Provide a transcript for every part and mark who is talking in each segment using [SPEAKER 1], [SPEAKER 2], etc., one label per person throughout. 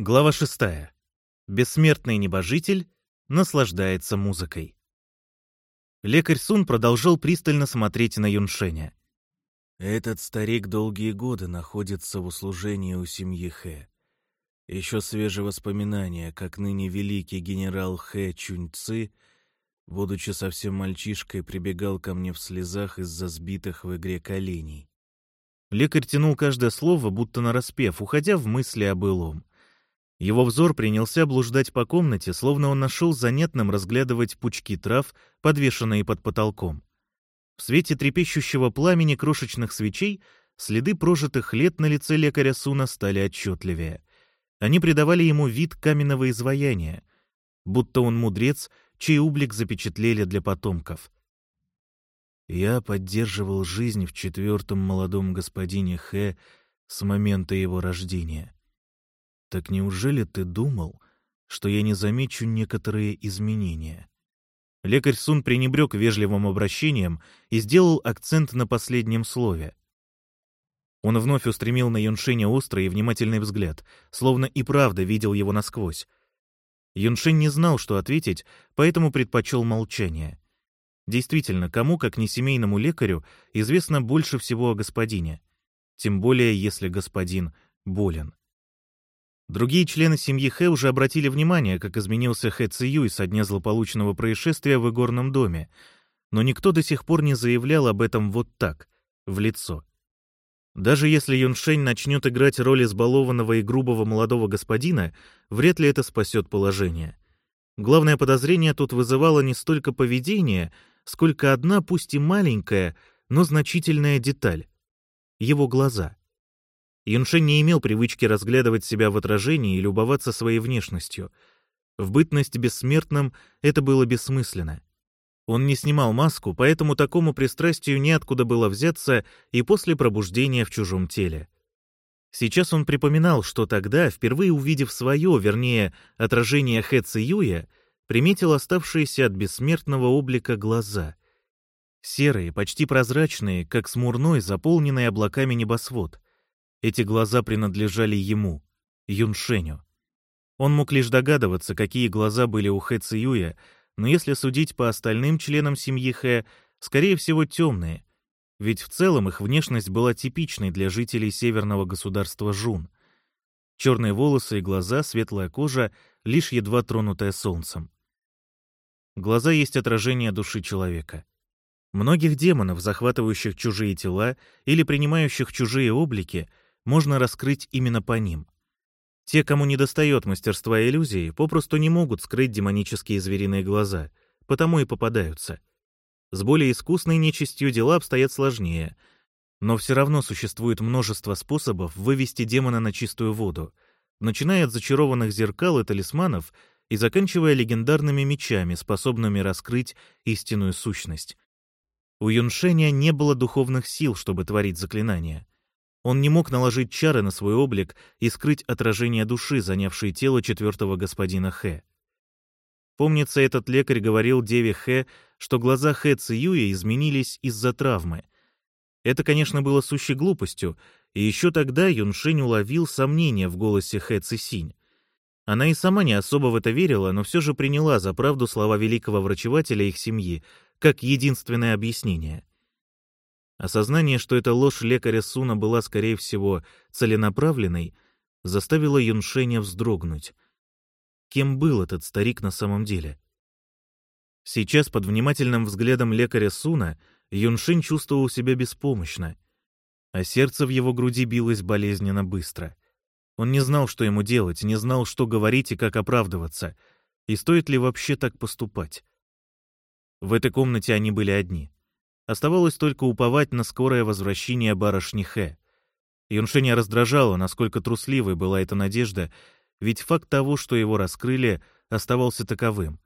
[SPEAKER 1] Глава шестая. Бессмертный небожитель наслаждается музыкой. Лекарь Сун продолжал пристально смотреть на Юншеня.
[SPEAKER 2] Этот старик долгие годы находится в услужении у семьи Хэ. Еще свежие воспоминания, как ныне великий генерал Хэ Чуньцы, будучи совсем мальчишкой, прибегал ко мне в слезах из-за сбитых в игре коленей.
[SPEAKER 1] Лекарь тянул каждое слово, будто нараспев, уходя в мысли о былом. Его взор принялся блуждать по комнате, словно он нашел занятным разглядывать пучки трав, подвешенные под потолком. В свете трепещущего пламени крошечных свечей следы прожитых лет на лице лекаря Суна стали отчетливее. Они придавали ему вид каменного изваяния, будто он мудрец, чей ублик запечатлели для потомков.
[SPEAKER 2] Я поддерживал жизнь в четвертом молодом господине Хэ с момента его рождения. Так неужели ты думал, что я не замечу некоторые изменения?
[SPEAKER 1] Лекарь Сун пренебрег вежливым обращением и сделал акцент на последнем слове. Он вновь устремил на Юншеня острый и внимательный взгляд, словно и правда видел его насквозь. Юншень не знал, что ответить, поэтому предпочел молчание. Действительно, кому, как не семейному лекарю, известно больше всего о господине. Тем более, если господин болен. Другие члены семьи Хэ уже обратили внимание, как изменился Хэ Циюй со дня злополучного происшествия в игорном доме, но никто до сих пор не заявлял об этом вот так, в лицо. Даже если Юншень начнет играть роль избалованного и грубого молодого господина, вряд ли это спасет положение. Главное подозрение тут вызывало не столько поведение, сколько одна, пусть и маленькая, но значительная деталь — его глаза. Юншень не имел привычки разглядывать себя в отражении и любоваться своей внешностью. В бытность бессмертным это было бессмысленно. Он не снимал маску, поэтому такому пристрастию неоткуда было взяться и после пробуждения в чужом теле. Сейчас он припоминал, что тогда, впервые увидев свое, вернее, отражение Хэ Циюя, приметил оставшиеся от бессмертного облика глаза. Серые, почти прозрачные, как смурной, заполненный облаками небосвод. Эти глаза принадлежали ему, Юншеню. Он мог лишь догадываться, какие глаза были у Хэ Циюя, но если судить по остальным членам семьи Хэ, скорее всего, темные, ведь в целом их внешность была типичной для жителей северного государства Жун. Черные волосы и глаза, светлая кожа, лишь едва тронутая солнцем. Глаза есть отражение души человека. Многих демонов, захватывающих чужие тела или принимающих чужие облики, можно раскрыть именно по ним. Те, кому недостает мастерства иллюзии, попросту не могут скрыть демонические звериные глаза, потому и попадаются. С более искусной нечистью дела обстоят сложнее, но все равно существует множество способов вывести демона на чистую воду, начиная от зачарованных зеркал и талисманов и заканчивая легендарными мечами, способными раскрыть истинную сущность. У Юншеня не было духовных сил, чтобы творить заклинания — он не мог наложить чары на свой облик и скрыть отражение души, занявшей тело четвертого господина Хэ. Помнится, этот лекарь говорил деве Хэ, что глаза Хэ Циюя изменились из-за травмы. Это, конечно, было сущей глупостью, и еще тогда Юншень уловил сомнения в голосе Хэ Цисинь. Она и сама не особо в это верила, но все же приняла за правду слова великого врачевателя их семьи, как единственное объяснение. Осознание, что эта ложь лекаря Суна была, скорее всего, целенаправленной, заставило Юншеня вздрогнуть. Кем был этот старик на самом деле? Сейчас, под внимательным взглядом лекаря Суна, Юншень чувствовал себя беспомощно, а сердце в его груди билось болезненно быстро. Он не знал, что ему делать, не знал, что говорить и как оправдываться, и стоит ли вообще так поступать. В этой комнате они были одни — Оставалось только уповать на скорое возвращение барышни Хэ. Юншеня раздражало, насколько трусливой была эта надежда, ведь факт того, что его раскрыли, оставался таковым.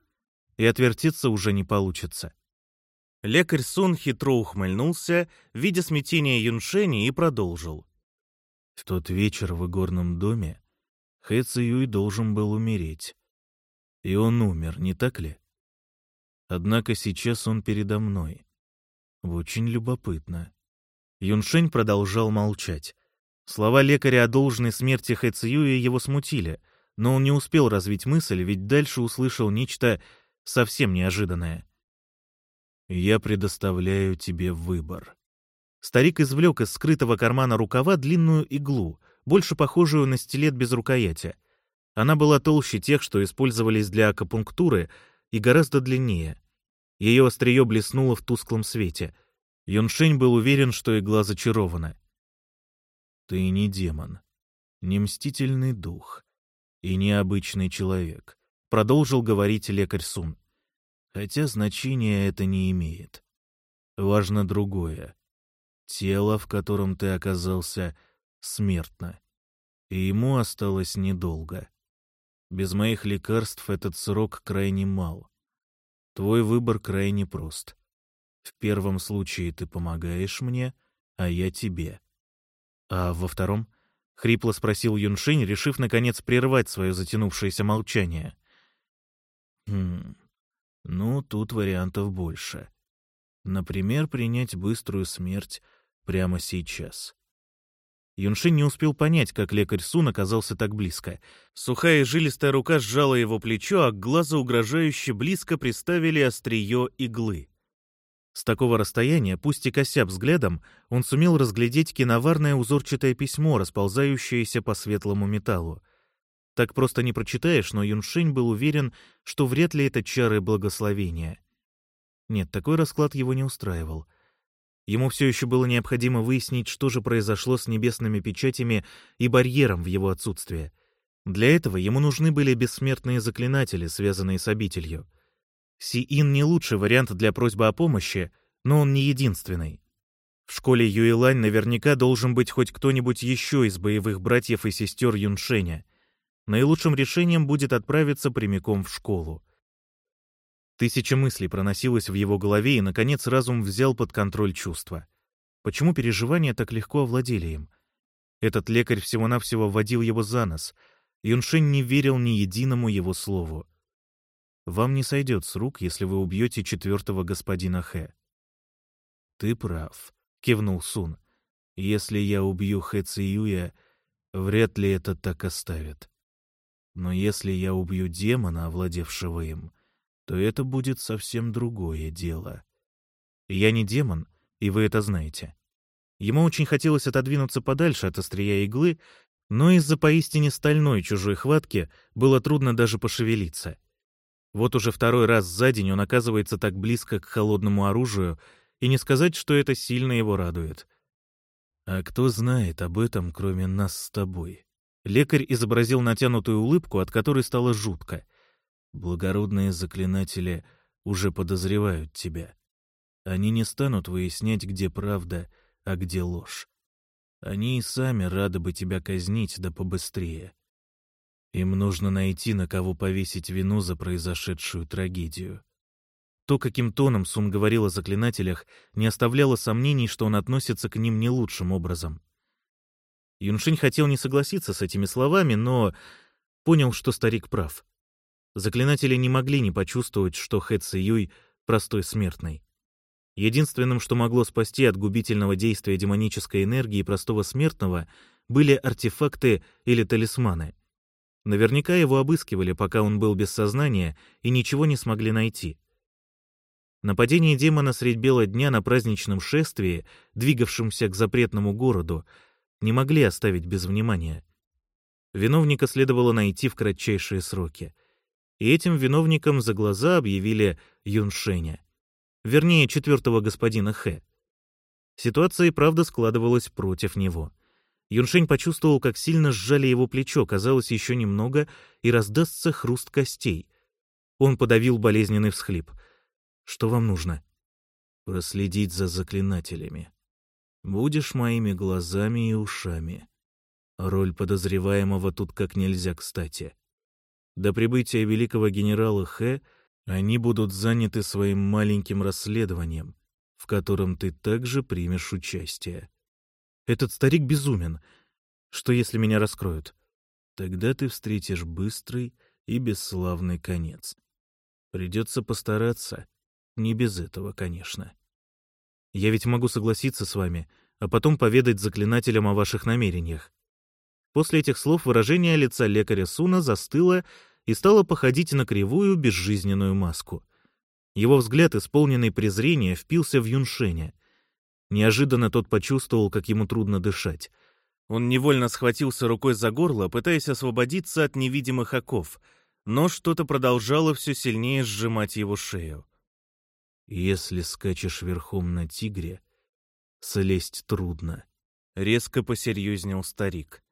[SPEAKER 1] И отвертеться уже не получится. Лекарь Сун хитро ухмыльнулся, видя смятение Юншени, и продолжил.
[SPEAKER 2] В тот вечер в игорном доме Хэ Циюй должен был умереть. И он умер, не так ли? Однако сейчас он передо мной. Очень любопытно.
[SPEAKER 1] Юншень продолжал молчать. Слова лекаря о должной смерти Хэцюя его смутили. но он не успел развить мысль, ведь дальше услышал нечто совсем неожиданное.
[SPEAKER 2] «Я предоставляю тебе выбор».
[SPEAKER 1] Старик извлек из скрытого кармана рукава длинную иглу, больше похожую на стилет без рукояти. Она была толще тех, что использовались для акупунктуры, и гораздо длиннее. Ее острие блеснуло в тусклом свете. Юншень был уверен, что игла зачарована.
[SPEAKER 2] «Ты не демон, не мстительный дух и необычный человек», — продолжил говорить лекарь Сун. «Хотя значения это не имеет. Важно другое. Тело, в котором ты оказался, смертно, и ему осталось недолго. Без моих лекарств этот срок крайне мал. Твой выбор крайне прост. В первом случае ты помогаешь мне, а я тебе.
[SPEAKER 1] А во втором? — хрипло спросил Юншинь, решив, наконец, прервать свое затянувшееся молчание.
[SPEAKER 2] «Хм... Ну, тут вариантов больше. Например, принять быструю смерть прямо сейчас.
[SPEAKER 1] Юншин не успел понять, как лекарь Сун оказался так близко. Сухая жилистая рука сжала его плечо, а к глазу угрожающе близко приставили острие иглы. С такого расстояния, пусть и кося взглядом, он сумел разглядеть киноварное узорчатое письмо, расползающееся по светлому металлу. Так просто не прочитаешь, но Юншень был уверен, что вряд ли это чары благословения. Нет, такой расклад его не устраивал. Ему все еще было необходимо выяснить, что же произошло с небесными печатями и барьером в его отсутствие. Для этого ему нужны были бессмертные заклинатели, связанные с обителью. Сиин не лучший вариант для просьбы о помощи, но он не единственный. В школе Юэлань наверняка должен быть хоть кто-нибудь еще из боевых братьев и сестер Юншеня. Наилучшим решением будет отправиться прямиком в школу. Тысяча мыслей проносилась в его голове, и, наконец, разум взял под контроль чувства. Почему переживания так легко овладели им? Этот лекарь всего-навсего вводил его за нос. Юншень не верил ни единому его слову. «Вам не сойдет с рук, если вы убьете четвертого господина Хэ».
[SPEAKER 2] «Ты прав», — кивнул Сун. «Если я убью Хэ Циюя, вряд ли это так оставит. Но если я убью демона, овладевшего им, — то это будет совсем другое дело.
[SPEAKER 1] Я не демон, и вы это знаете. Ему очень хотелось отодвинуться подальше от острия иглы, но из-за поистине стальной чужой хватки было трудно даже пошевелиться. Вот уже второй раз за день он оказывается так близко к холодному оружию, и не сказать, что это сильно его радует.
[SPEAKER 2] «А кто знает об этом, кроме нас с тобой?»
[SPEAKER 1] Лекарь изобразил натянутую улыбку, от которой стало жутко.
[SPEAKER 2] Благородные заклинатели уже подозревают тебя. Они не станут выяснять, где правда, а где ложь. Они и сами рады бы тебя казнить, да побыстрее. Им нужно найти, на кого повесить вину за произошедшую трагедию.
[SPEAKER 1] То, каким тоном Сун говорил о заклинателях, не оставляло сомнений, что он относится к ним не лучшим образом. Юншинь хотел не согласиться с этими словами, но понял, что старик прав. Заклинатели не могли не почувствовать, что Хэ Ци простой смертный. Единственным, что могло спасти от губительного действия демонической энергии простого смертного, были артефакты или талисманы. Наверняка его обыскивали, пока он был без сознания, и ничего не смогли найти. Нападение демона средь бела дня на праздничном шествии, двигавшемся к запретному городу, не могли оставить без внимания. Виновника следовало найти в кратчайшие сроки и этим виновником за глаза объявили Юншеня. Вернее, четвертого господина Хэ. Ситуация и правда складывалась против него. Юншень почувствовал, как сильно сжали его плечо, казалось, еще немного, и раздастся хруст костей. Он подавил болезненный всхлип. «Что вам нужно?»
[SPEAKER 2] «Проследить за заклинателями. Будешь моими глазами и ушами. Роль подозреваемого тут как нельзя кстати. До прибытия великого генерала Хэ они будут заняты своим маленьким расследованием, в котором ты также примешь участие.
[SPEAKER 1] Этот старик безумен. Что, если меня раскроют?
[SPEAKER 2] Тогда ты встретишь быстрый и бесславный конец. Придется постараться. Не без этого, конечно.
[SPEAKER 1] Я ведь могу согласиться с вами, а потом поведать заклинателям о ваших намерениях. После этих слов выражение лица лекаря Суна застыло и стало походить на кривую безжизненную маску. Его взгляд, исполненный презрения, впился в Юншеня. Неожиданно тот почувствовал, как ему трудно дышать. Он невольно схватился рукой за горло, пытаясь освободиться от невидимых оков, но что-то продолжало все сильнее сжимать его шею.
[SPEAKER 2] «Если скачешь верхом на тигре, слезть трудно», —
[SPEAKER 1] резко посерьезнел старик.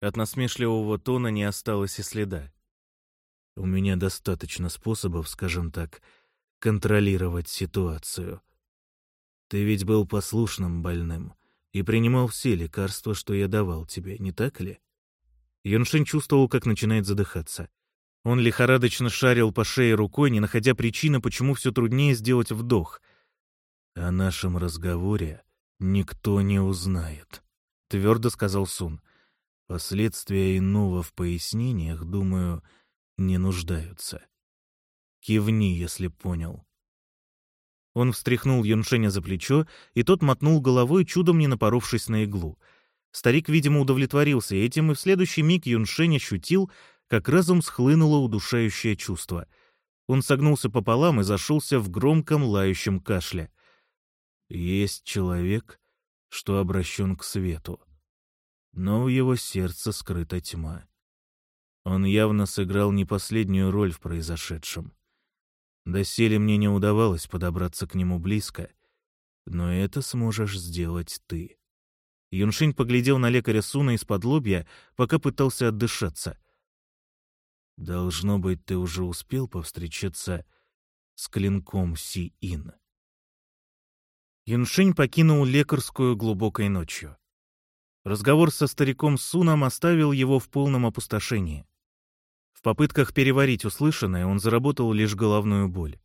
[SPEAKER 1] От насмешливого тона не осталось и следа.
[SPEAKER 2] «У меня достаточно способов, скажем так, контролировать ситуацию. Ты ведь был послушным больным и принимал все лекарства, что я давал тебе, не так ли?»
[SPEAKER 1] Юншин чувствовал, как начинает задыхаться. Он лихорадочно шарил по шее рукой, не находя причины, почему все труднее сделать вдох.
[SPEAKER 2] «О нашем разговоре никто не узнает», — твердо сказал Сун. «Последствия иного в пояснениях, думаю, не нуждаются. Кивни, если понял».
[SPEAKER 1] Он встряхнул Юншеня за плечо, и тот мотнул головой, чудом не напоровшись на иглу. Старик, видимо, удовлетворился этим, и в следующий миг Юншень ощутил, как разум схлынуло удушающее чувство. Он согнулся пополам и зашелся в громком лающем кашле.
[SPEAKER 2] «Есть человек, что обращен к свету, но в его сердце скрыта тьма. Он явно сыграл не последнюю роль в произошедшем. Доселе мне не удавалось подобраться к нему близко, но это сможешь сделать ты».
[SPEAKER 1] Юншинь поглядел на лекаря Суна из-под лобья, пока пытался отдышаться.
[SPEAKER 2] «Должно быть, ты уже успел повстречаться с клинком Си-Ин».
[SPEAKER 1] Юншинь покинул лекарскую глубокой ночью. Разговор со стариком Суном оставил его в полном опустошении. В попытках переварить услышанное он заработал лишь головную боль.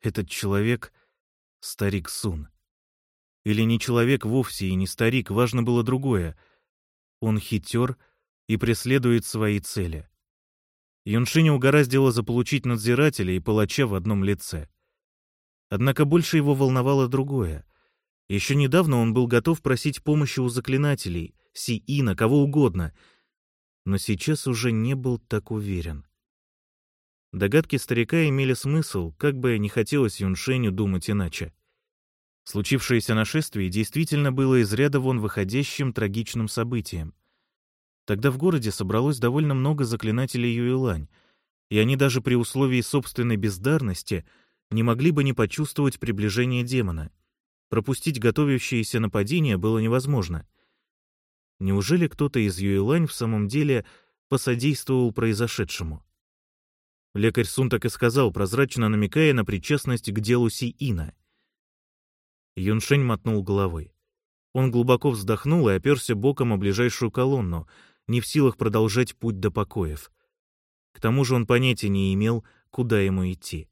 [SPEAKER 1] Этот человек — старик Сун. Или не человек вовсе и не старик, важно было другое. Он хитер и преследует свои цели. Юншине угораздило заполучить надзирателя и палача в одном лице. Однако больше его волновало другое. Еще недавно он был готов просить помощи у заклинателей, Си-Ина, кого угодно — но сейчас уже не был так уверен. Догадки старика имели смысл, как бы не хотелось Юншеню думать иначе. Случившееся нашествие действительно было из ряда вон выходящим трагичным событием. Тогда в городе собралось довольно много заклинателей Юэлань, и они даже при условии собственной бездарности не могли бы не почувствовать приближение демона. Пропустить готовящееся нападение было невозможно — Неужели кто-то из Юэлань в самом деле посодействовал произошедшему? Лекарь Сун так и сказал, прозрачно намекая на причастность к делу Си-Ина. Юншень мотнул головой. Он глубоко вздохнул и оперся боком о ближайшую колонну, не в силах продолжать путь до покоев. К тому же он понятия не имел, куда ему идти.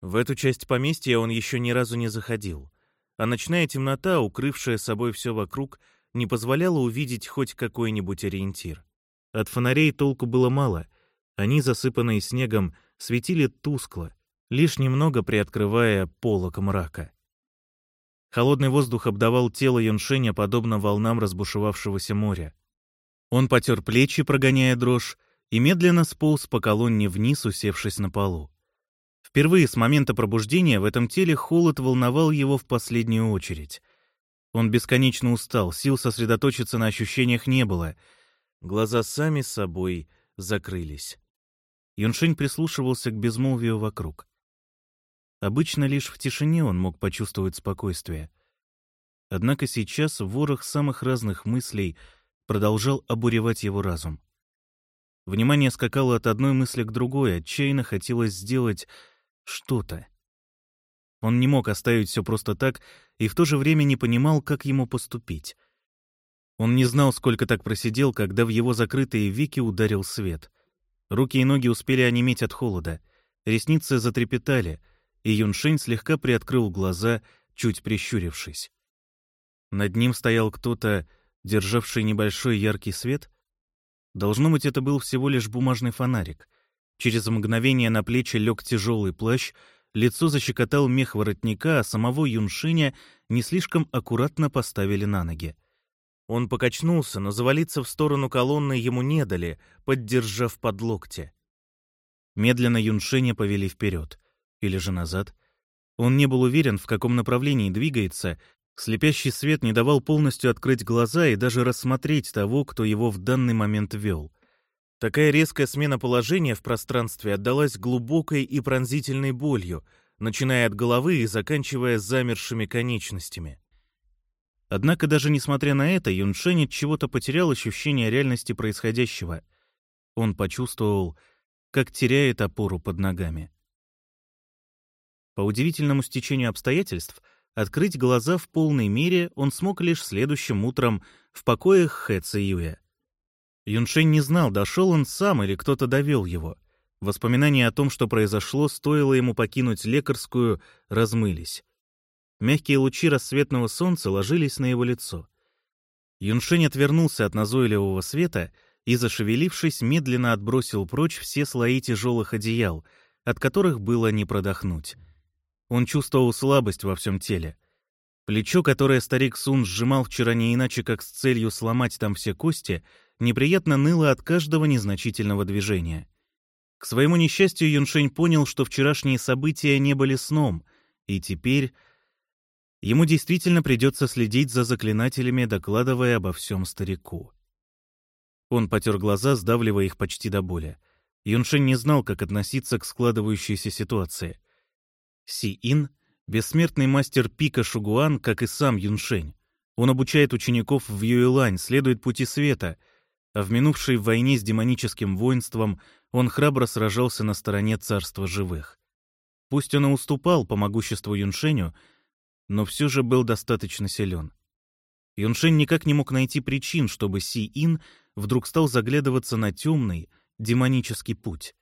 [SPEAKER 1] В эту часть поместья он еще ни разу не заходил, а ночная темнота, укрывшая собой все вокруг, — не позволяло увидеть хоть какой-нибудь ориентир. От фонарей толку было мало, они, засыпанные снегом, светили тускло, лишь немного приоткрывая полок мрака. Холодный воздух обдавал тело Юншеня подобно волнам разбушевавшегося моря. Он потер плечи, прогоняя дрожь, и медленно сполз по колонне вниз, усевшись на полу. Впервые с момента пробуждения в этом теле холод волновал его в последнюю очередь. Он бесконечно устал, сил сосредоточиться на ощущениях не было. Глаза сами собой закрылись. Юншень прислушивался к безмолвию вокруг. Обычно лишь в тишине он мог почувствовать спокойствие. Однако сейчас ворох самых разных мыслей продолжал обуревать его разум. Внимание скакало от одной мысли к другой, отчаянно хотелось сделать что-то. Он не мог оставить все просто так и в то же время не понимал, как ему поступить. Он не знал, сколько так просидел, когда в его закрытые веки ударил свет. Руки и ноги успели онеметь от холода, ресницы затрепетали, и Юншень слегка приоткрыл глаза, чуть прищурившись. Над ним стоял кто-то, державший небольшой яркий свет. Должно быть, это был всего лишь бумажный фонарик. Через мгновение на плечи лег тяжелый плащ — Лицо защекотал мех воротника, а самого Юншиня не слишком аккуратно поставили на ноги. Он покачнулся, но завалиться в сторону колонны ему не дали, поддержав под локти. Медленно Юншеня повели вперед. Или же назад. Он не был уверен, в каком направлении двигается. Слепящий свет не давал полностью открыть глаза и даже рассмотреть того, кто его в данный момент вел. Такая резкая смена положения в пространстве отдалась глубокой и пронзительной болью, начиная от головы и заканчивая замершими конечностями. Однако даже несмотря на это, Юншень от чего-то потерял ощущение реальности происходящего. Он почувствовал, как теряет опору под ногами. По удивительному стечению обстоятельств, открыть глаза в полной мере он смог лишь следующим утром в покоях Хэ Циюя. Юншень не знал, дошел он сам или кто-то довел его. Воспоминания о том, что произошло, стоило ему покинуть лекарскую, размылись. Мягкие лучи рассветного солнца ложились на его лицо. Юншень отвернулся от назойливого света и, зашевелившись, медленно отбросил прочь все слои тяжелых одеял, от которых было не продохнуть. Он чувствовал слабость во всем теле. Плечо, которое старик Сун сжимал вчера не иначе, как с целью сломать там все кости, неприятно ныло от каждого незначительного движения. К своему несчастью, Юншень понял, что вчерашние события не были сном, и теперь Ему действительно придется следить за заклинателями, докладывая обо всем старику. Он потер глаза, сдавливая их почти до боли. Юншень не знал, как относиться к складывающейся ситуации. Си-Ин — бессмертный мастер пика Шугуан, как и сам Юншень. Он обучает учеников в Юэлань, следует пути света, а в минувшей войне с демоническим воинством он храбро сражался на стороне царства живых. Пусть он и уступал по могуществу Юншеню, но все же был достаточно силен. Юншень никак не мог найти причин, чтобы Си-Ин вдруг стал заглядываться на темный, демонический путь.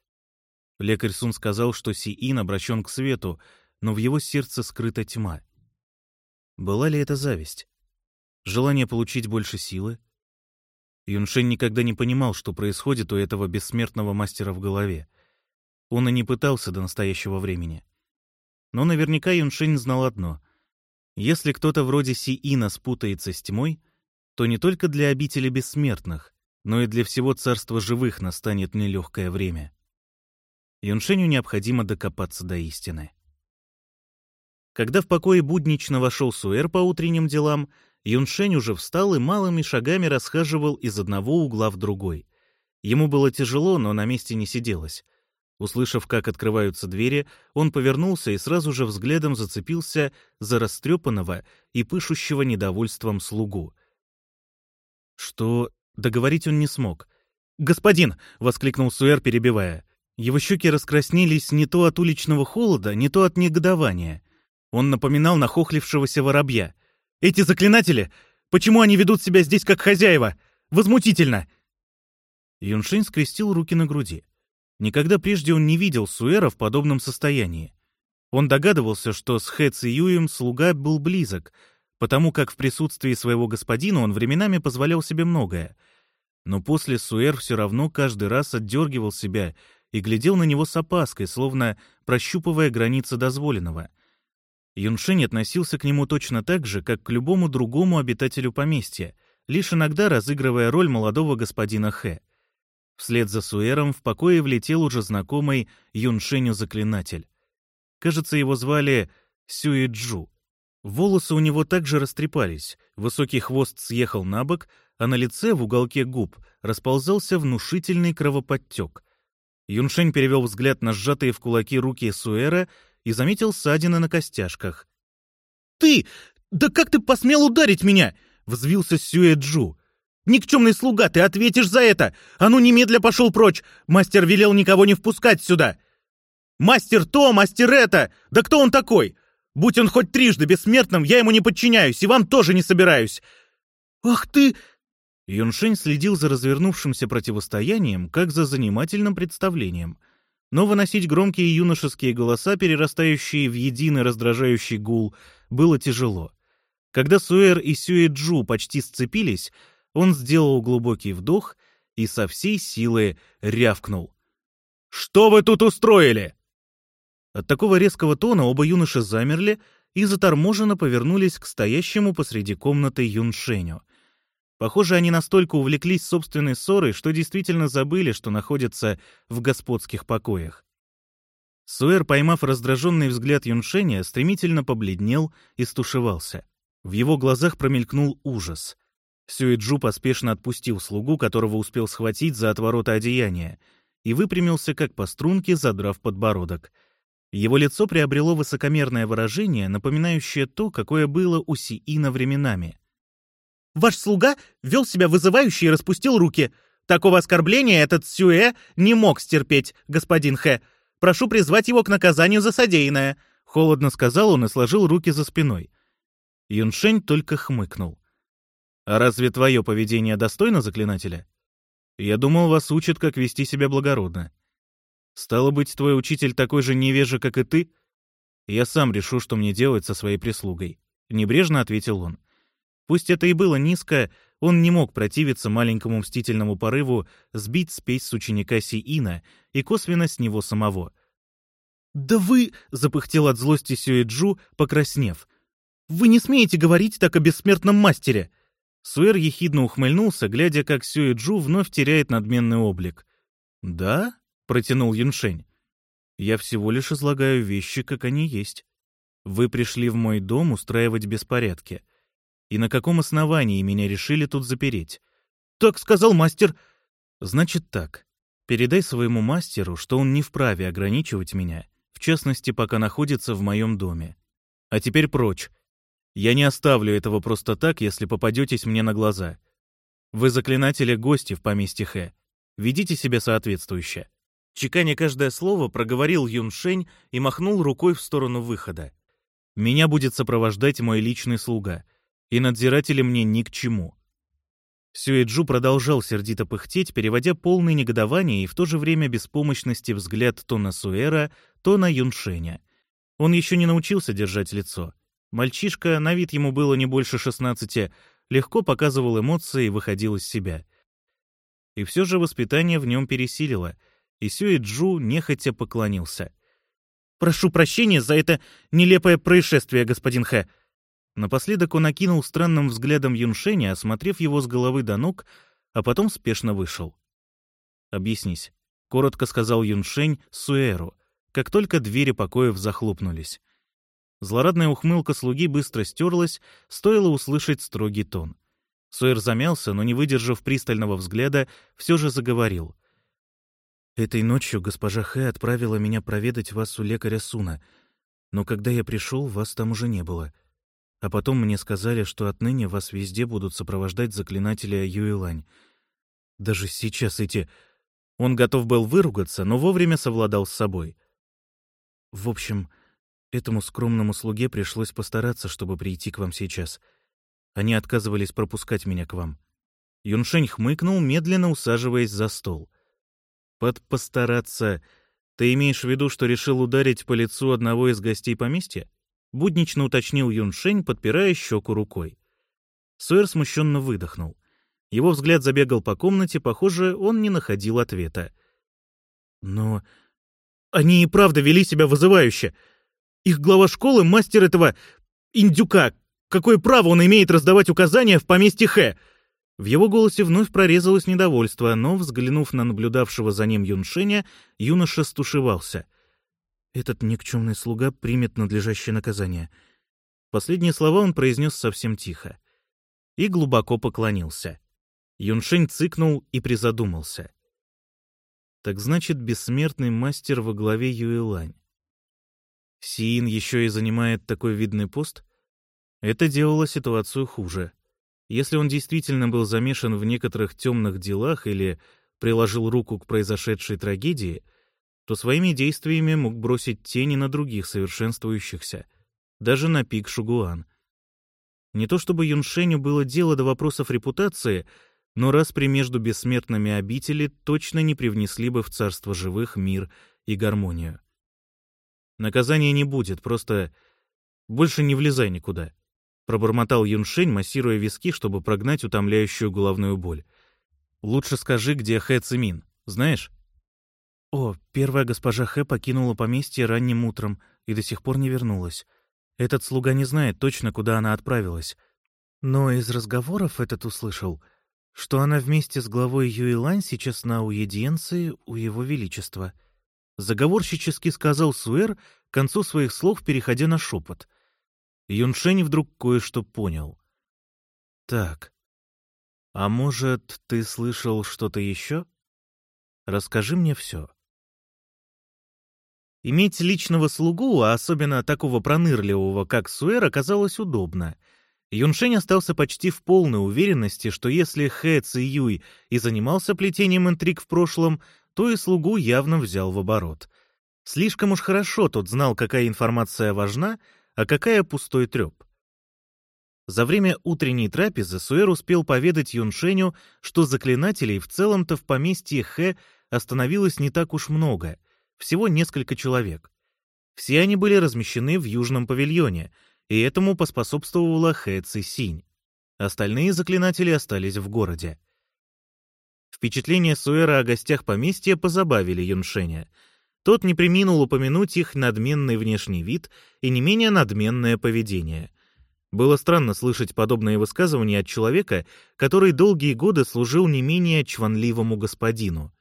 [SPEAKER 1] Лекарь Сун сказал, что Си-Ин обращен к свету, но в его сердце скрыта тьма. Была ли это зависть? Желание получить больше силы? Юншень никогда не понимал, что происходит у этого бессмертного мастера в голове. Он и не пытался до настоящего времени. Но наверняка Юншень знал одно — если кто-то вроде Сиина спутается с тьмой, то не только для обители бессмертных, но и для всего царства живых настанет нелегкое время. Юншеню необходимо докопаться до истины. Когда в покое буднично вошел Суэр по утренним делам, Юншень уже встал и малыми шагами расхаживал из одного угла в другой. Ему было тяжело, но на месте не сиделось. Услышав, как открываются двери, он повернулся и сразу же взглядом зацепился за растрепанного и пышущего недовольством слугу. Что договорить он не смог. «Господин!» — воскликнул Суэр, перебивая. Его щеки раскраснелись не то от уличного холода, не то от негодования. Он напоминал нахохлившегося воробья. «Эти заклинатели! Почему они ведут себя здесь как хозяева? Возмутительно!» Юншин скрестил руки на груди. Никогда прежде он не видел Суэра в подобном состоянии. Он догадывался, что с Хэ Циюем слуга был близок, потому как в присутствии своего господина он временами позволял себе многое. Но после Суэр все равно каждый раз отдергивал себя и глядел на него с опаской, словно прощупывая границы дозволенного. Юншень относился к нему точно так же, как к любому другому обитателю поместья, лишь иногда разыгрывая роль молодого господина Хэ. Вслед за Суэром в покое влетел уже знакомый Юншеню-заклинатель. Кажется, его звали Сюэджу. Волосы у него также растрепались, высокий хвост съехал на бок, а на лице в уголке губ расползался внушительный кровоподтек. Юншень перевел взгляд на сжатые в кулаки руки Суэра и заметил ссадины на костяшках. «Ты! Да как ты посмел ударить меня?» — взвился Сюэджу. Никчемный слуга, ты ответишь за это! А ну немедля пошел прочь! Мастер велел никого не впускать сюда! Мастер то, мастер это! Да кто он такой? Будь он хоть трижды бессмертным, я ему не подчиняюсь, и вам тоже не собираюсь! Ах ты!» Юншень следил за развернувшимся противостоянием, как за занимательным представлением. Но выносить громкие юношеские голоса, перерастающие в единый раздражающий гул, было тяжело. Когда Суэр и Сюэджу почти сцепились, он сделал глубокий вдох и со всей силы рявкнул. «Что вы тут устроили?» От такого резкого тона оба юноши замерли и заторможенно повернулись к стоящему посреди комнаты Юншеню. Похоже, они настолько увлеклись собственной ссорой, что действительно забыли, что находятся в господских покоях. Суэр, поймав раздраженный взгляд Юншеня, стремительно побледнел и стушевался. В его глазах промелькнул ужас. Сюэджу поспешно отпустил слугу, которого успел схватить за отворота одеяния, и выпрямился, как по струнке, задрав подбородок. Его лицо приобрело высокомерное выражение, напоминающее то, какое было у Сиина временами.
[SPEAKER 3] «Ваш слуга вел себя вызывающе и распустил руки. Такого оскорбления этот Сюэ не мог стерпеть, господин Хэ. Прошу призвать его к наказанию за содеянное», —
[SPEAKER 1] холодно сказал он и сложил руки за спиной. Юншень только хмыкнул. «А разве твое поведение достойно заклинателя? Я думал, вас учат, как вести себя благородно. Стало быть, твой учитель такой же невежа, как и ты? Я сам решу, что мне делать со своей прислугой», — небрежно ответил он. Пусть это и было низко, он не мог противиться маленькому мстительному порыву сбить спесь с ученика Сиина и косвенно с него самого.
[SPEAKER 3] «Да вы...» — запыхтел от злости Сюэджу, покраснев. «Вы не смеете говорить так о бессмертном мастере!»
[SPEAKER 1] Суэр ехидно ухмыльнулся, глядя, как Сюэджу вновь теряет надменный облик. «Да?» — протянул Юншень. «Я всего лишь излагаю вещи, как они есть. Вы пришли в мой дом устраивать беспорядки. И на каком основании меня решили тут запереть?
[SPEAKER 3] Так сказал мастер.
[SPEAKER 1] Значит так. Передай своему мастеру, что он не вправе ограничивать меня, в частности, пока находится в моем доме. А теперь прочь. Я не оставлю этого просто так, если попадетесь мне на глаза. Вы заклинатели гости в поместье Хэ. Ведите себя соответствующе. Чеканя каждое слово, проговорил Юн Шень и махнул рукой в сторону выхода. Меня будет сопровождать мой личный слуга — и надзиратели мне ни к чему. Сюэджу продолжал сердито пыхтеть, переводя полное негодование и в то же время беспомощности взгляд то на Суэра, то на Юншеня. Он еще не научился держать лицо. Мальчишка, на вид ему было не больше шестнадцати, легко показывал эмоции и выходил из себя. И все же воспитание в нем пересилило, и Сюэджу нехотя поклонился.
[SPEAKER 3] «Прошу прощения за это нелепое происшествие, господин Хэ»,
[SPEAKER 1] Напоследок он окинул странным взглядом Юншеня, осмотрев его с головы до ног, а потом спешно вышел. «Объяснись», — коротко сказал Юншень Суэру, как только двери покоев захлопнулись. Злорадная ухмылка слуги быстро стерлась, стоило услышать строгий тон. Суэр замялся, но, не выдержав пристального взгляда, все же заговорил. «Этой ночью госпожа Хэ отправила меня проведать вас у лекаря Суна, но когда я пришел, вас там уже не было». А потом мне сказали, что отныне вас везде будут сопровождать заклинатели Юэлань. Даже сейчас эти... Он готов был выругаться, но вовремя совладал с собой. В общем, этому скромному слуге пришлось постараться, чтобы прийти к вам сейчас. Они отказывались пропускать меня к вам. Юншень хмыкнул, медленно усаживаясь за стол. «Под постараться... Ты имеешь в виду, что решил ударить по лицу одного из гостей поместья?» Буднично уточнил Юншень, подпирая щеку рукой. Сойер смущенно выдохнул. Его взгляд забегал по комнате, похоже, он не находил ответа.
[SPEAKER 3] «Но они и правда вели себя вызывающе. Их глава школы — мастер этого индюка. Какое право он имеет раздавать указания в поместье Хэ?»
[SPEAKER 1] В его голосе вновь прорезалось недовольство, но, взглянув на наблюдавшего за ним Юншеня, юноша стушевался — этот никчемный слуга примет надлежащее наказание. Последние слова он произнес совсем тихо. И глубоко поклонился. Юншень цыкнул и призадумался. Так значит, бессмертный мастер во главе Юэлань. Сиин еще и занимает такой видный пост? Это делало ситуацию хуже. Если он действительно был замешан в некоторых темных делах или приложил руку к произошедшей трагедии — то своими действиями мог бросить тени на других совершенствующихся, даже на пик Шугуан. Не то чтобы Юншеню было дело до вопросов репутации, но распри между бессмертными обители точно не привнесли бы в царство живых мир и гармонию. Наказания не будет, просто больше не влезай никуда. Пробормотал Юншень, массируя виски, чтобы прогнать утомляющую головную боль. Лучше скажи, где Хэ Цимин, знаешь? О, первая госпожа Хэ покинула поместье ранним утром и до сих пор не вернулась. Этот слуга не знает точно, куда она отправилась.
[SPEAKER 3] Но из разговоров этот услышал, что она вместе с главой Юйлань сейчас на уединции у его величества. Заговорщически сказал Суэр, к концу своих слов переходя на шепот. Юншень вдруг кое-что понял. «Так, а может, ты слышал что-то еще? Расскажи мне все». Иметь личного слугу, а особенно такого пронырливого, как Суэр, оказалось удобно. Юншень остался почти в полной уверенности, что если Хэ Ци Юй и занимался плетением интриг в прошлом, то и слугу явно взял в оборот. Слишком уж хорошо тот знал, какая информация важна, а какая пустой треп. За время утренней трапезы Суэр успел поведать Юншеню, что заклинателей в целом-то в поместье Хэ остановилось не так уж много — всего несколько человек. Все они были размещены в Южном павильоне, и этому поспособствовала Хэ Ци Синь. Остальные заклинатели остались в городе. Впечатления Суэра о гостях поместья позабавили Юншеня. Тот не приминул упомянуть их надменный внешний вид и не менее надменное поведение. Было странно слышать подобные высказывания от человека, который долгие годы служил не менее чванливому господину.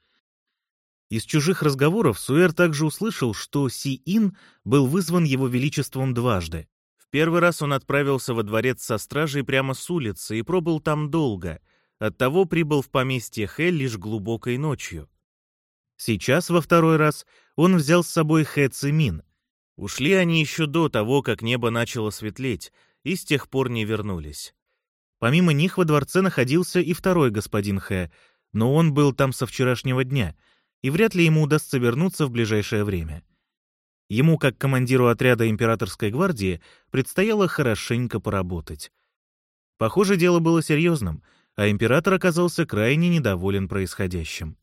[SPEAKER 3] Из чужих разговоров Суэр также услышал, что Си-Ин был вызван его величеством дважды. В первый раз он отправился во дворец со стражей прямо с улицы и пробыл там долго, оттого прибыл в поместье Хэ лишь глубокой ночью. Сейчас, во второй раз, он взял с собой Хэ Цимин. Ушли они еще до того, как небо начало светлеть, и с тех пор не вернулись. Помимо них во дворце находился и второй господин Хэ, но он был там со вчерашнего дня — и вряд ли ему удастся вернуться в ближайшее время. Ему, как командиру отряда императорской гвардии, предстояло хорошенько поработать. Похоже, дело было серьезным, а император оказался крайне недоволен происходящим.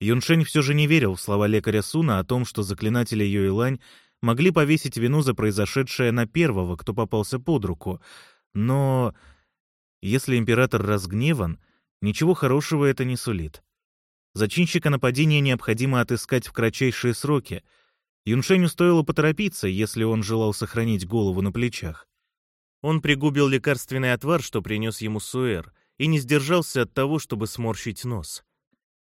[SPEAKER 3] Юншень все же не верил в слова лекаря Суна о том, что заклинатели Юэлань могли повесить вину за произошедшее на первого, кто попался под руку. Но если император разгневан, ничего хорошего это не сулит. Зачинщика нападения необходимо отыскать в кратчайшие сроки. Юншеню стоило поторопиться, если он желал сохранить голову на плечах. Он пригубил лекарственный отвар, что принес ему Суэр, и не сдержался от того, чтобы сморщить нос.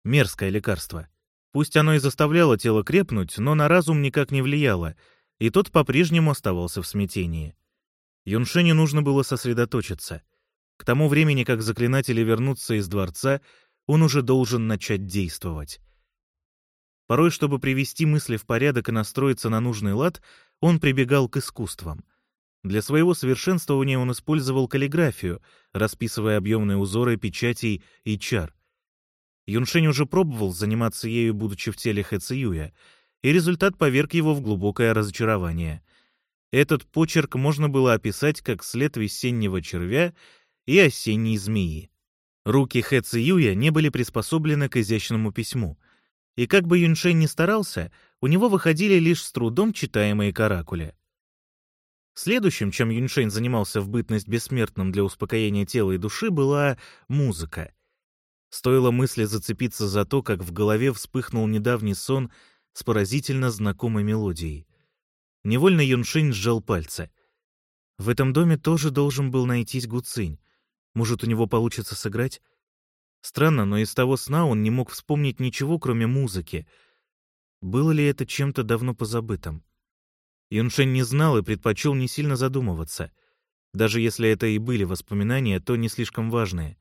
[SPEAKER 3] Мерзкое лекарство. Пусть оно и заставляло тело крепнуть, но на разум никак не влияло, и тот по-прежнему оставался в смятении. Юншеню нужно было сосредоточиться. К тому времени, как заклинатели вернутся из дворца, он уже должен начать действовать. Порой, чтобы привести мысли в порядок и настроиться на нужный лад, он прибегал к искусствам. Для своего совершенствования он использовал каллиграфию, расписывая объемные узоры печатей и чар. Юншень уже пробовал заниматься ею, будучи в теле Хэцеюя, и результат поверг его в глубокое разочарование. Этот почерк можно было описать как след весеннего червя и осенней змеи. Руки Хэ Ци не были приспособлены к изящному письму, и как бы Юньшень ни старался, у него выходили лишь с трудом читаемые каракули. Следующим, чем Юньшень занимался в бытность бессмертным для успокоения тела и души, была музыка. Стоило мысли зацепиться за то, как в голове вспыхнул недавний сон с поразительно знакомой мелодией. Невольно Юншень сжал пальцы. В этом доме тоже должен был найтись Гуцинь. Может, у него получится сыграть? Странно, но из того сна он не мог вспомнить ничего, кроме музыки. Было ли это чем-то давно позабытым? Юншень не знал и предпочел не сильно задумываться. Даже если это и были воспоминания, то не слишком важные.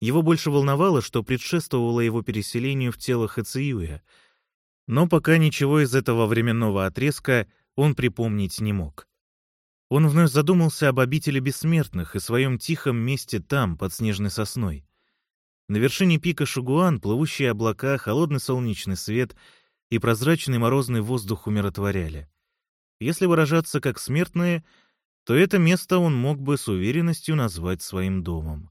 [SPEAKER 3] Его больше волновало, что предшествовало его переселению в тело Хэциюя. Но пока ничего из этого временного отрезка он припомнить не мог. Он вновь задумался об обители бессмертных и своем тихом месте там, под снежной сосной. На вершине пика Шугуан плывущие облака, холодный солнечный свет и прозрачный морозный воздух умиротворяли. Если выражаться как смертные, то это место он мог бы с уверенностью назвать своим домом.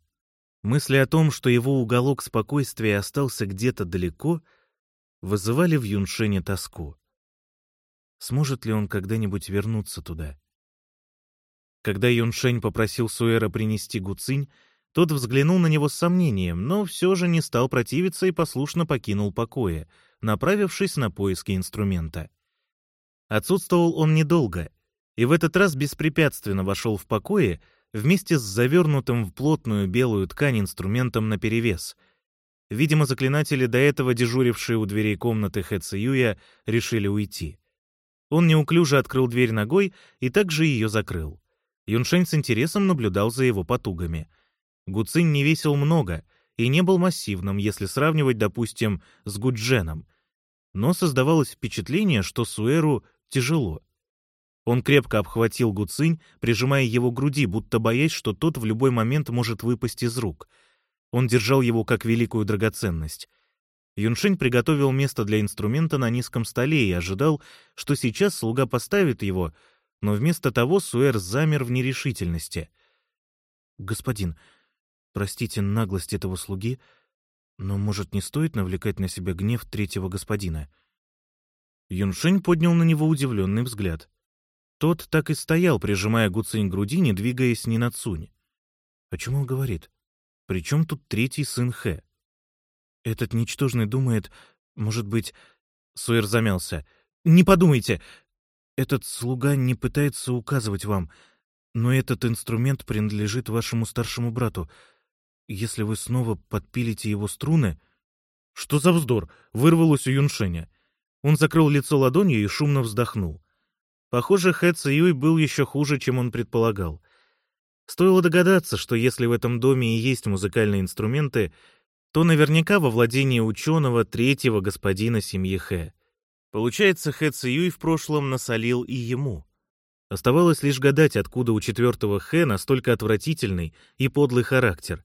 [SPEAKER 3] Мысли о том, что его уголок спокойствия остался где-то далеко, вызывали в Юншене тоску. Сможет ли он когда-нибудь вернуться туда? Когда Юншень попросил Суэра принести гуцинь, тот взглянул на него с сомнением, но все же не стал противиться и послушно покинул покоя, направившись на поиски инструмента. Отсутствовал он недолго, и в этот раз беспрепятственно вошел в покое,
[SPEAKER 1] вместе с завернутым в плотную белую ткань инструментом наперевес. Видимо, заклинатели, до этого дежурившие у дверей комнаты Хэ Циюя, решили уйти. Он неуклюже открыл дверь ногой и также ее закрыл. Юншень с интересом наблюдал за его потугами. Гуцинь не весил много и не был массивным, если сравнивать, допустим, с Гудженом. Но создавалось впечатление, что Суэру тяжело. Он крепко обхватил Гуцинь, прижимая его к груди, будто боясь, что тот в любой момент может выпасть из рук. Он держал его как великую драгоценность. Юншень приготовил место для инструмента на низком столе и ожидал, что сейчас слуга поставит его, но вместо того Суэр замер в нерешительности. «Господин, простите наглость этого слуги, но, может, не стоит навлекать на себя гнев третьего господина?» Юншень поднял на него удивленный взгляд. Тот так и стоял, прижимая Гуцинь к груди, не двигаясь ни на Цунь. О чем он говорит? Причем тут третий сын Хэ? Этот ничтожный думает, может быть... Суэр замялся. «Не подумайте! Этот слуга не пытается указывать вам, но этот инструмент принадлежит вашему старшему брату. Если вы снова подпилите его струны...» «Что за вздор?» — вырвалось у Юншеня. Он закрыл лицо ладонью и шумно вздохнул. Похоже, Хэ Циюй был еще хуже, чем он предполагал. Стоило догадаться, что если в этом доме и есть музыкальные инструменты, то наверняка во владении ученого третьего господина семьи Хэ. Получается, Хэ Циюй в прошлом насолил и ему. Оставалось лишь гадать, откуда у четвертого Хэ настолько отвратительный и подлый характер,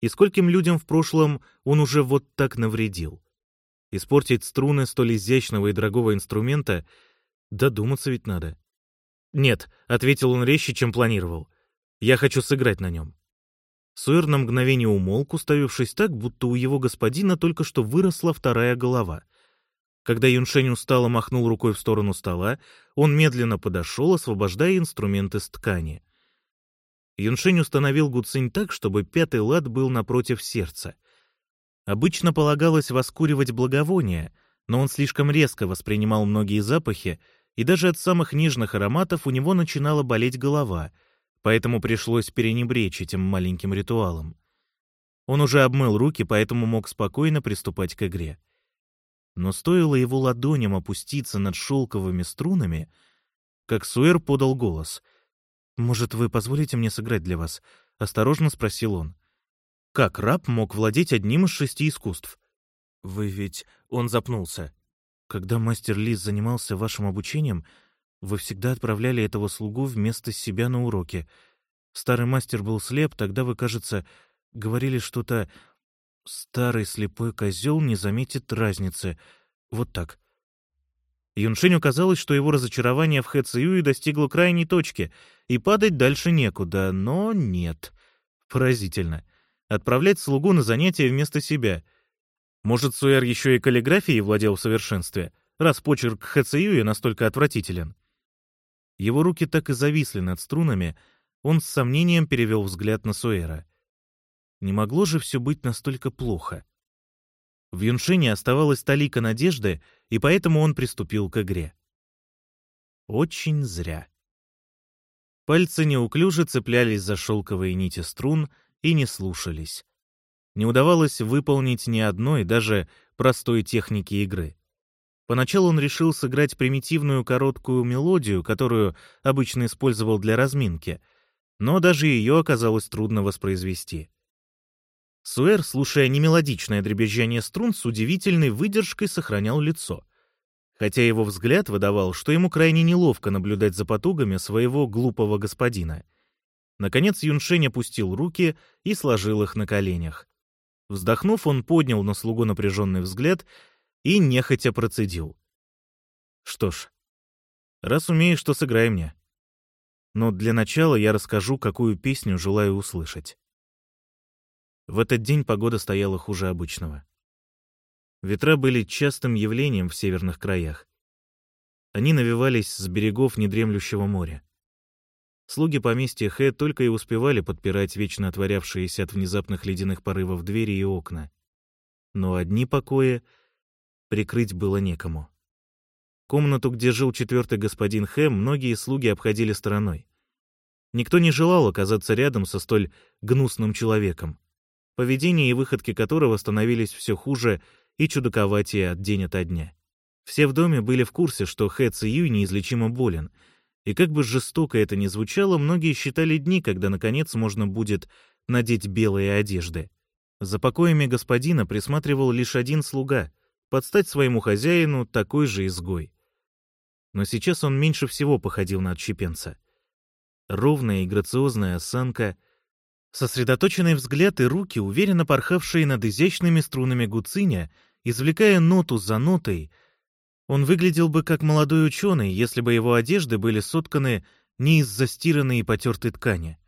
[SPEAKER 1] и скольким людям в прошлом он уже вот так навредил. Испортить струны столь изящного и дорогого инструмента додуматься ведь надо. «Нет», — ответил он резче, чем планировал. «Я хочу сыграть на нем». Суэр на мгновение умолк, уставившись так, будто у его господина только что выросла вторая голова. Когда Юншень устало махнул рукой в сторону стола, он медленно подошел, освобождая инструмент из ткани. Юншень установил гуцинь так, чтобы пятый лад был напротив сердца. Обычно полагалось воскуривать благовония, но он слишком резко воспринимал многие запахи, и даже от самых нежных ароматов у него начинала болеть голова — поэтому пришлось перенебречь этим маленьким ритуалом. Он уже обмыл руки, поэтому мог спокойно приступать к игре. Но стоило его ладоням опуститься над шелковыми струнами, как Суэр подал голос. «Может, вы позволите мне сыграть для вас?» — осторожно спросил он. «Как раб мог владеть одним из шести искусств?» «Вы ведь...» — он запнулся. «Когда мастер Лис занимался вашим обучением, вы всегда отправляли этого слугу вместо себя на уроки. Старый мастер был слеп, тогда вы, кажется, говорили что-то «старый слепой козел не заметит разницы». Вот так. Юншиню казалось, что его разочарование в Хэ Циюе достигло крайней точки, и падать дальше некуда, но нет. Поразительно. Отправлять слугу на занятия вместо себя. Может, Суэр еще и каллиграфией владел в совершенстве, раз почерк Хэ Циюя настолько отвратителен. Его руки так и зависли над струнами, он с сомнением перевел взгляд на Суэра. Не могло же все быть настолько плохо. В Юншине оставалась талика надежды, и поэтому он приступил к игре. Очень зря. Пальцы неуклюже цеплялись за шелковые нити струн и не слушались. Не удавалось выполнить ни одной, даже простой техники игры. Поначалу он решил сыграть примитивную короткую мелодию, которую обычно использовал для разминки, но даже ее оказалось трудно воспроизвести. Суэр, слушая немелодичное дребезжание струн, с удивительной выдержкой сохранял лицо, хотя его взгляд выдавал, что ему крайне неловко наблюдать за потугами своего глупого господина. Наконец Юншень опустил руки и сложил их на коленях. Вздохнув, он поднял на слугу напряженный взгляд — и нехотя процедил. Что ж, раз умеешь, то сыграй мне. Но для начала я расскажу, какую песню желаю услышать. В этот день погода стояла хуже обычного. Ветра были частым явлением в северных краях. Они навивались с берегов недремлющего моря. Слуги поместья Хэ только и успевали подпирать вечно отворявшиеся от внезапных ледяных порывов двери и окна. Но одни покои прикрыть было некому. Комнату, где жил четвертый господин Хэм, многие слуги обходили стороной. Никто не желал оказаться рядом со столь гнусным человеком, поведение и выходки которого становились все хуже и чудаковатее от день ото дня. Все в доме были в курсе, что Хэ Циюй неизлечимо болен, и как бы жестоко это ни звучало, многие считали дни, когда, наконец, можно будет надеть белые одежды. За покоями господина присматривал лишь один слуга, подстать своему хозяину такой же изгой. Но сейчас он меньше всего походил на отщепенца. Ровная и грациозная осанка, сосредоточенный взгляд и руки, уверенно порхавшие над изящными струнами гуциня, извлекая ноту за нотой, он выглядел бы как молодой ученый, если бы его одежды были сотканы не из застиранной и потертой ткани.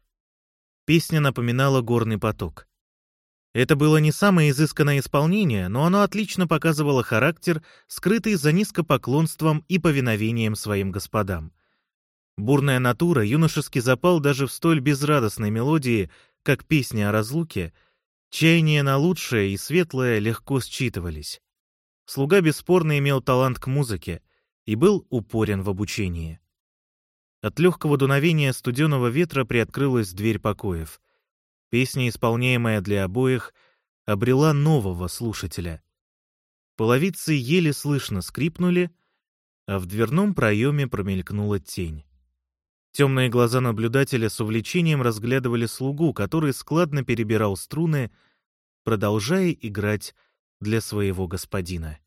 [SPEAKER 1] Песня напоминала горный поток. Это было не самое изысканное исполнение, но оно отлично показывало характер, скрытый за низкопоклонством и повиновением своим господам. Бурная натура, юношеский запал даже в столь безрадостной мелодии, как песня о разлуке, чаяния на лучшее и светлое легко считывались. Слуга бесспорно имел талант к музыке и был упорен в обучении. От легкого дуновения студеного ветра приоткрылась дверь покоев — Песня, исполняемая для обоих, обрела нового слушателя. Половицы еле слышно скрипнули, а в дверном проеме промелькнула тень. Темные глаза наблюдателя с увлечением разглядывали слугу, который складно перебирал струны, продолжая играть для своего господина.